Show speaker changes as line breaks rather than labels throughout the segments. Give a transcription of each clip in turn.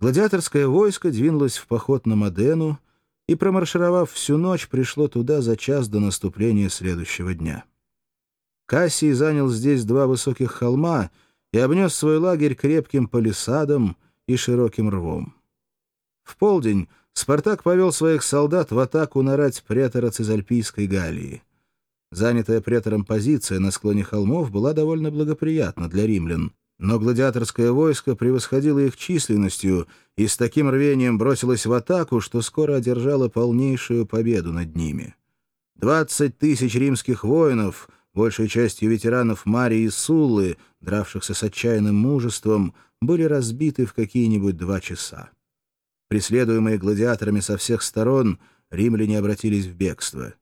Гладиаторское войско двинулось в поход на Модену и, промаршировав всю ночь, пришло туда за час до наступления следующего дня. Кассий занял здесь два высоких холма и обнес свой лагерь крепким палисадом и широким рвом. В полдень Спартак повел своих солдат в атаку на рать претора Цизальпийской Галлии. Занятая претором позиция на склоне холмов была довольно благоприятна для римлян, но гладиаторское войско превосходило их численностью и с таким рвением бросилось в атаку, что скоро одержало полнейшую победу над ними. Двадцать тысяч римских воинов, большей частью ветеранов Марии и Суллы, дравшихся с отчаянным мужеством, были разбиты в какие-нибудь два часа. Преследуемые гладиаторами со всех сторон, римляне обратились в бегство.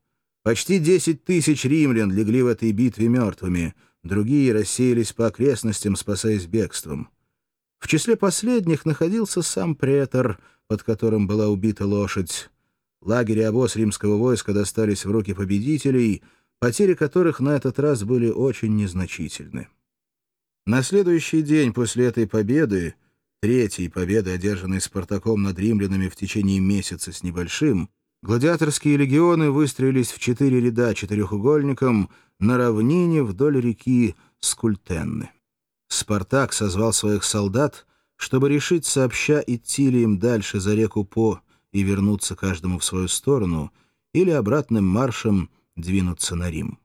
Почти десять тысяч римлян легли в этой битве мертвыми, другие рассеялись по окрестностям, спасаясь бегством. В числе последних находился сам претор, под которым была убита лошадь. Лагерь и обоз римского войска достались в руки победителей, потери которых на этот раз были очень незначительны. На следующий день после этой победы третьей победы, одержанной Спартаком над римлянами в течение месяца с небольшим, гладиаторские легионы выстроились в четыре ряда четырехугольником на равнине вдоль реки Скультенны. Спартак созвал своих солдат, чтобы решить сообща, идти ли им дальше за реку По и вернуться каждому в свою сторону, или обратным маршем двинуться на Рим.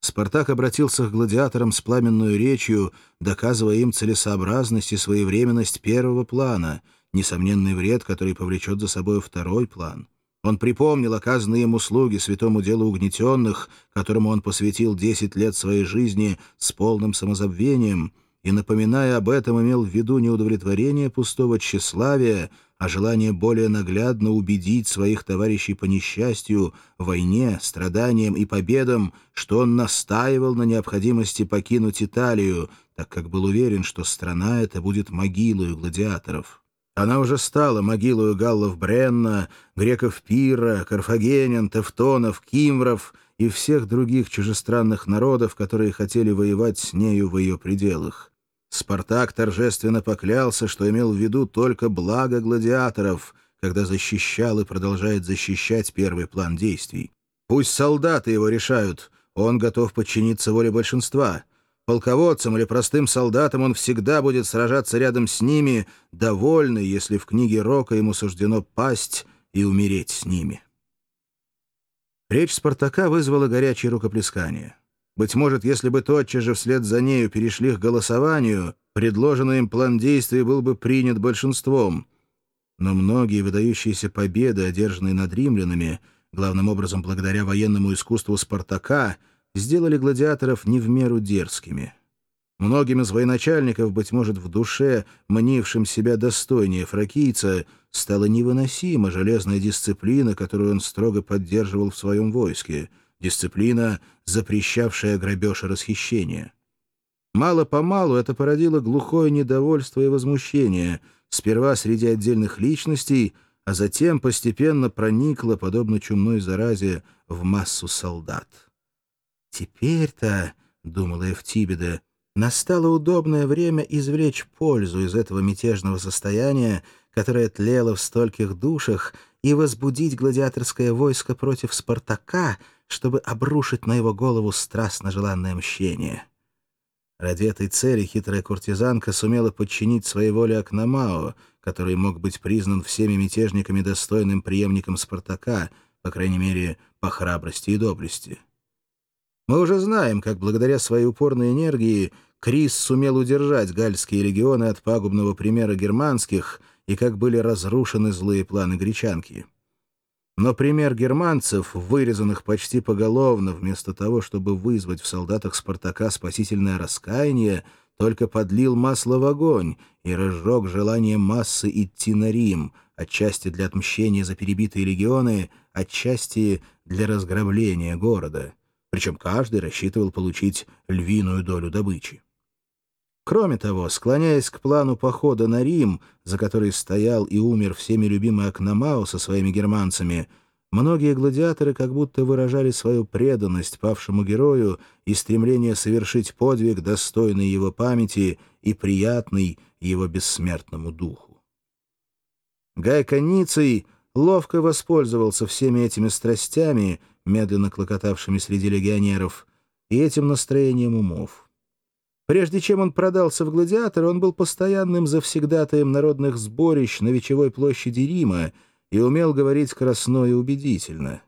Спартак обратился к гладиаторам с пламенной речью, доказывая им целесообразность и своевременность первого плана, несомненный вред, который повлечет за собой второй план. Он припомнил оказанные ему услуги святому делу угнетенных, которому он посвятил десять лет своей жизни с полным самозабвением, и, напоминая об этом, имел в виду не удовлетворение пустого тщеславия, а желание более наглядно убедить своих товарищей по несчастью, войне, страданиям и победам, что он настаивал на необходимости покинуть Италию, так как был уверен, что страна эта будет могилой гладиаторов. Она уже стала могилой галлов Бренна, греков Пира, карфагенян, тевтонов, кимвров и всех других чужестранных народов, которые хотели воевать с нею в ее пределах. Спартак торжественно поклялся, что имел в виду только благо гладиаторов, когда защищал и продолжает защищать первый план действий. Пусть солдаты его решают, он готов подчиниться воле большинства. Полководцам или простым солдатам он всегда будет сражаться рядом с ними, довольный, если в книге Рока ему суждено пасть и умереть с ними. Речь Спартака вызвала горячее рукоплескание. Быть может, если бы тотчас же вслед за нею перешли к голосованию, предложенный им план действий был бы принят большинством. Но многие выдающиеся победы, одержанные над римлянами, главным образом благодаря военному искусству Спартака, сделали гладиаторов не в меру дерзкими. Многим из военачальников, быть может, в душе, мнившим себя достойнее фракийца, стала невыносима железная дисциплина, которую он строго поддерживал в своем войске — дисциплина, запрещавшая грабеж и расхищение. Мало-помалу это породило глухое недовольство и возмущение, сперва среди отдельных личностей, а затем постепенно проникло, подобно чумной заразе, в массу солдат. «Теперь-то, — думала Эфтибеда, — настало удобное время извлечь пользу из этого мятежного состояния, которое тлело в стольких душах, и возбудить гладиаторское войско против Спартака — чтобы обрушить на его голову страстно желанное мщение. Ради этой цели хитрая куртизанка сумела подчинить своей воле Акномао, который мог быть признан всеми мятежниками достойным преемником Спартака, по крайней мере, по храбрости и доблести. Мы уже знаем, как благодаря своей упорной энергии Крис сумел удержать гальские легионы от пагубного примера германских и как были разрушены злые планы гречанки. Но пример германцев, вырезанных почти поголовно, вместо того, чтобы вызвать в солдатах Спартака спасительное раскаяние, только подлил масло в огонь и разжег желание массы идти на Рим, отчасти для отмщения за перебитые легионы, отчасти для разграбления города. Причем каждый рассчитывал получить львиную долю добычи. Кроме того, склоняясь к плану похода на Рим, за который стоял и умер всеми любимый Акномао со своими германцами, многие гладиаторы как будто выражали свою преданность павшему герою и стремление совершить подвиг, достойный его памяти и приятный его бессмертному духу. Гай Каницей ловко воспользовался всеми этими страстями, медленно клокотавшими среди легионеров, и этим настроением умов. Прежде чем он продался в гладиатор, он был постоянным завсегдатаем народных сборищ на Вечевой площади Рима и умел говорить красно и убедительно.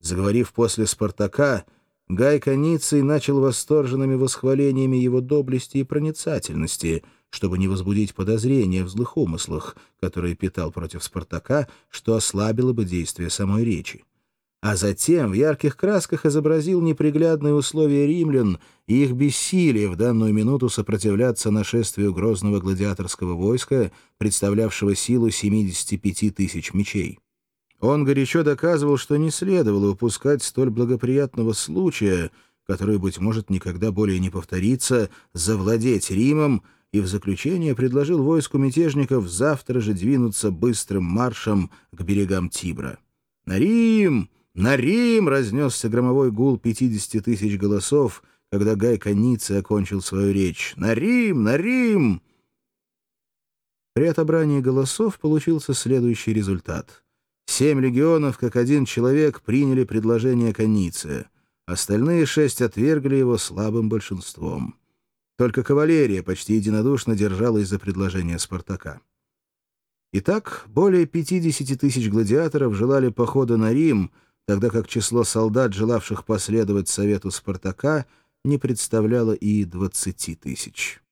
Заговорив после «Спартака», Гай Каницей начал восторженными восхвалениями его доблести и проницательности, чтобы не возбудить подозрения в злых умыслах, которые питал против Спартака, что ослабило бы действие самой речи а затем в ярких красках изобразил неприглядные условия римлян и их бессилие в данную минуту сопротивляться нашествию грозного гладиаторского войска, представлявшего силу 75 тысяч мечей. Он горячо доказывал, что не следовало упускать столь благоприятного случая, который, быть может, никогда более не повторится, завладеть Римом, и в заключение предложил войску мятежников завтра же двинуться быстрым маршем к берегам Тибра. «На Рим!» «На Рим!» — разнесся громовой гул 50 тысяч голосов, когда Гай Каницы окончил свою речь. «На Рим! На Рим!» При отобрании голосов получился следующий результат. Семь легионов, как один человек, приняли предложение Каниция. Остальные шесть отвергли его слабым большинством. Только кавалерия почти единодушно держалась за предложение Спартака. Итак, более 50 тысяч гладиаторов желали похода на Рим — тогда как число солдат, желавших последовать совету Спартака, не представляло и 20 тысяч.